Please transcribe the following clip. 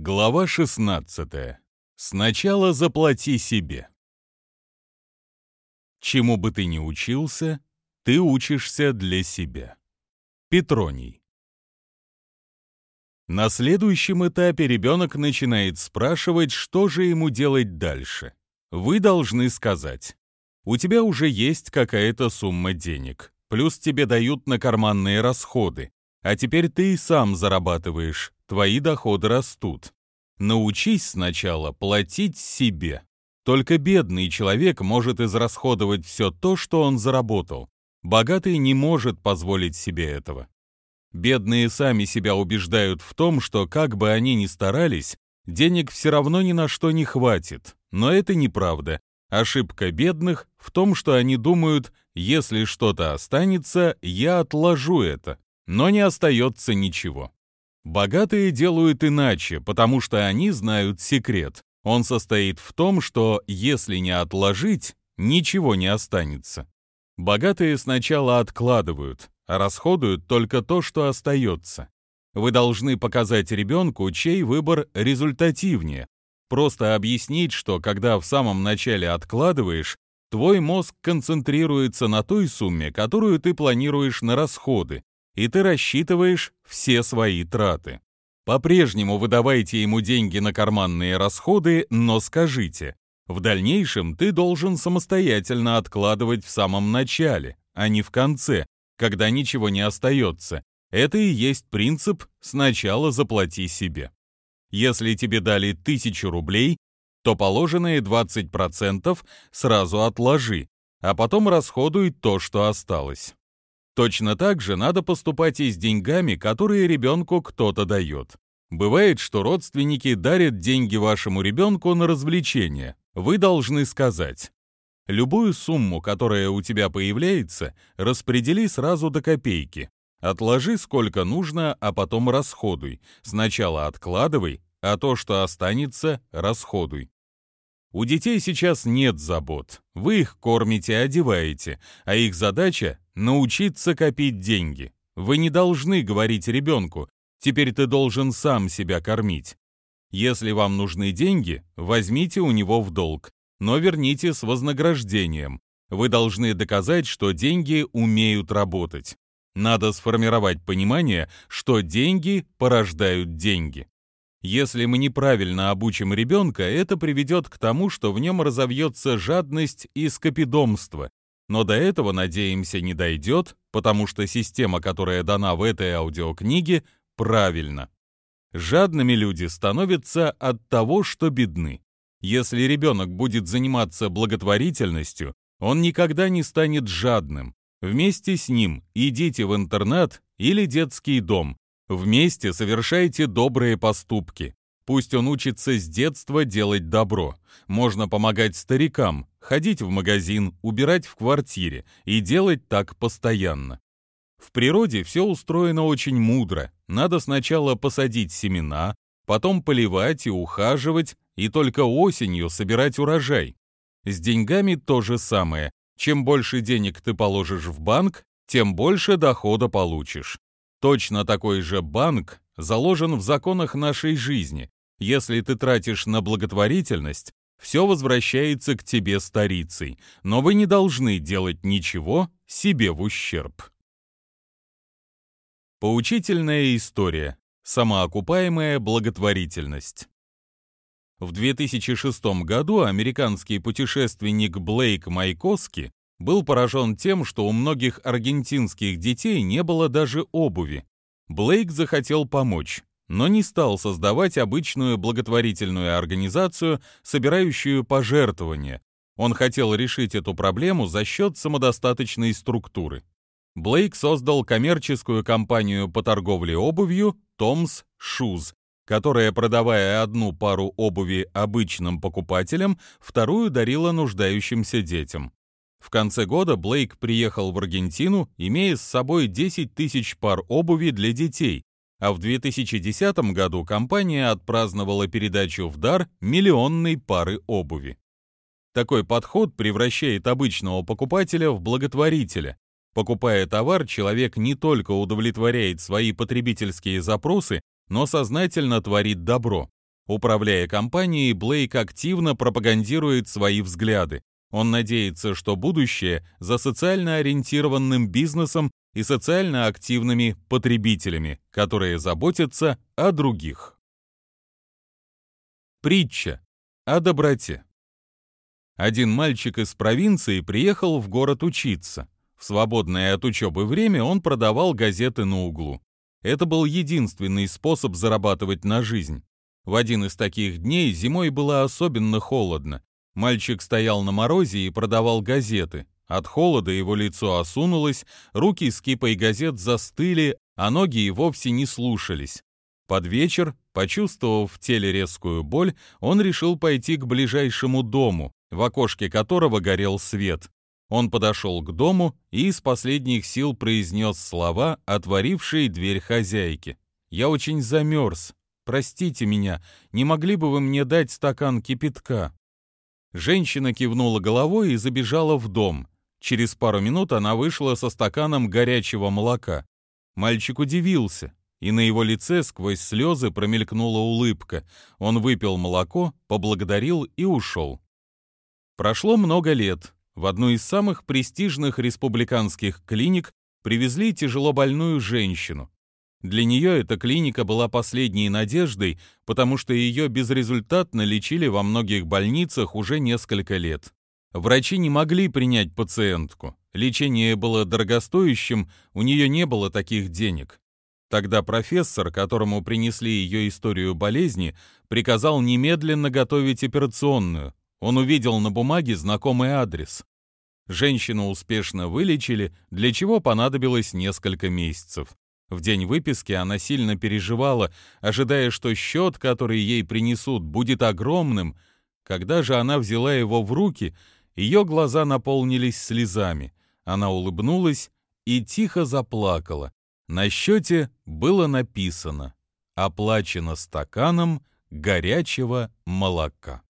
Глава 16. Сначала заплати себе. Чему бы ты ни учился, ты учишься для себя. Петроний. На следующем этапе ребенок начинает спрашивать, что же ему делать дальше. Вы должны сказать, у тебя уже есть какая-то сумма денег, плюс тебе дают на карманные расходы, а теперь ты и сам зарабатываешь, твои доходы растут. Научись сначала платить себе. Только бедный человек может израсходовать все то, что он заработал. Богатый не может позволить себе этого. Бедные сами себя убеждают в том, что как бы они ни старались, денег все равно ни на что не хватит. Но это неправда. Ошибка бедных в том, что они думают, если что-то останется, я отложу это. Но не остается ничего. Богатые делают иначе, потому что они знают секрет. Он состоит в том, что если не отложить, ничего не останется. Богатые сначала откладывают, а расходуют только то, что остается. Вы должны показать ребенку, чей выбор результативнее. Просто объяснить, что когда в самом начале откладываешь, твой мозг концентрируется на той сумме, которую ты планируешь на расходы, и ты рассчитываешь все свои траты. По-прежнему выдавайте ему деньги на карманные расходы, но скажите, в дальнейшем ты должен самостоятельно откладывать в самом начале, а не в конце, когда ничего не остается. Это и есть принцип «сначала заплати себе». Если тебе дали тысячу рублей, то положенные 20% сразу отложи, а потом расходуй то, что осталось. Точно так же надо поступать и с деньгами, которые ребенку кто-то дает. Бывает, что родственники дарят деньги вашему ребенку на развлечение. Вы должны сказать, любую сумму, которая у тебя появляется, распредели сразу до копейки. Отложи сколько нужно, а потом расходуй. Сначала откладывай, а то, что останется, расходуй. У детей сейчас нет забот. Вы их кормите, одеваете, а их задача — научиться копить деньги. Вы не должны говорить ребенку, теперь ты должен сам себя кормить. Если вам нужны деньги, возьмите у него в долг, но верните с вознаграждением. Вы должны доказать, что деньги умеют работать. Надо сформировать понимание, что деньги порождают деньги. Если мы неправильно обучим ребенка, это приведет к тому, что в нем разовьется жадность и скопидомство. Но до этого, надеемся, не дойдет, потому что система, которая дана в этой аудиокниге, правильна. Жадными люди становятся от того, что бедны. Если ребенок будет заниматься благотворительностью, он никогда не станет жадным. Вместе с ним идите в интернат или детский дом, Вместе совершайте добрые поступки. Пусть он учится с детства делать добро. Можно помогать старикам, ходить в магазин, убирать в квартире и делать так постоянно. В природе все устроено очень мудро. Надо сначала посадить семена, потом поливать и ухаживать, и только осенью собирать урожай. С деньгами то же самое. Чем больше денег ты положишь в банк, тем больше дохода получишь. Точно такой же банк заложен в законах нашей жизни. Если ты тратишь на благотворительность, все возвращается к тебе старицей, но вы не должны делать ничего себе в ущерб. Поучительная история. Самоокупаемая благотворительность. В 2006 году американский путешественник Блейк Майкоски был поражен тем, что у многих аргентинских детей не было даже обуви. Блейк захотел помочь, но не стал создавать обычную благотворительную организацию, собирающую пожертвования. Он хотел решить эту проблему за счет самодостаточной структуры. Блейк создал коммерческую компанию по торговле обувью Tom's Shoes, которая, продавая одну пару обуви обычным покупателям, вторую дарила нуждающимся детям. В конце года Блейк приехал в Аргентину, имея с собой 10 тысяч пар обуви для детей, а в 2010 году компания отпраздновала передачу в дар миллионной пары обуви. Такой подход превращает обычного покупателя в благотворителя. Покупая товар, человек не только удовлетворяет свои потребительские запросы, но сознательно творит добро. Управляя компанией, Блейк активно пропагандирует свои взгляды. Он надеется, что будущее за социально ориентированным бизнесом и социально активными потребителями, которые заботятся о других. Притча о доброте. Один мальчик из провинции приехал в город учиться. В свободное от учебы время он продавал газеты на углу. Это был единственный способ зарабатывать на жизнь. В один из таких дней зимой было особенно холодно. Мальчик стоял на морозе и продавал газеты. От холода его лицо осунулось, руки с кипой газет застыли, а ноги и вовсе не слушались. Под вечер, почувствовав в теле резкую боль, он решил пойти к ближайшему дому, в окошке которого горел свет. Он подошел к дому и из последних сил произнес слова, отворившие дверь хозяйки. «Я очень замерз. Простите меня, не могли бы вы мне дать стакан кипятка?» Женщина кивнула головой и забежала в дом. Через пару минут она вышла со стаканом горячего молока. Мальчик удивился, и на его лице сквозь слезы промелькнула улыбка. Он выпил молоко, поблагодарил и ушел. Прошло много лет. В одну из самых престижных республиканских клиник привезли тяжелобольную женщину. Для нее эта клиника была последней надеждой, потому что ее безрезультатно лечили во многих больницах уже несколько лет. Врачи не могли принять пациентку. Лечение было дорогостоящим, у нее не было таких денег. Тогда профессор, которому принесли ее историю болезни, приказал немедленно готовить операционную. Он увидел на бумаге знакомый адрес. Женщину успешно вылечили, для чего понадобилось несколько месяцев. В день выписки она сильно переживала, ожидая, что счет, который ей принесут, будет огромным. Когда же она взяла его в руки, ее глаза наполнились слезами. Она улыбнулась и тихо заплакала. На счете было написано «Оплачено стаканом горячего молока».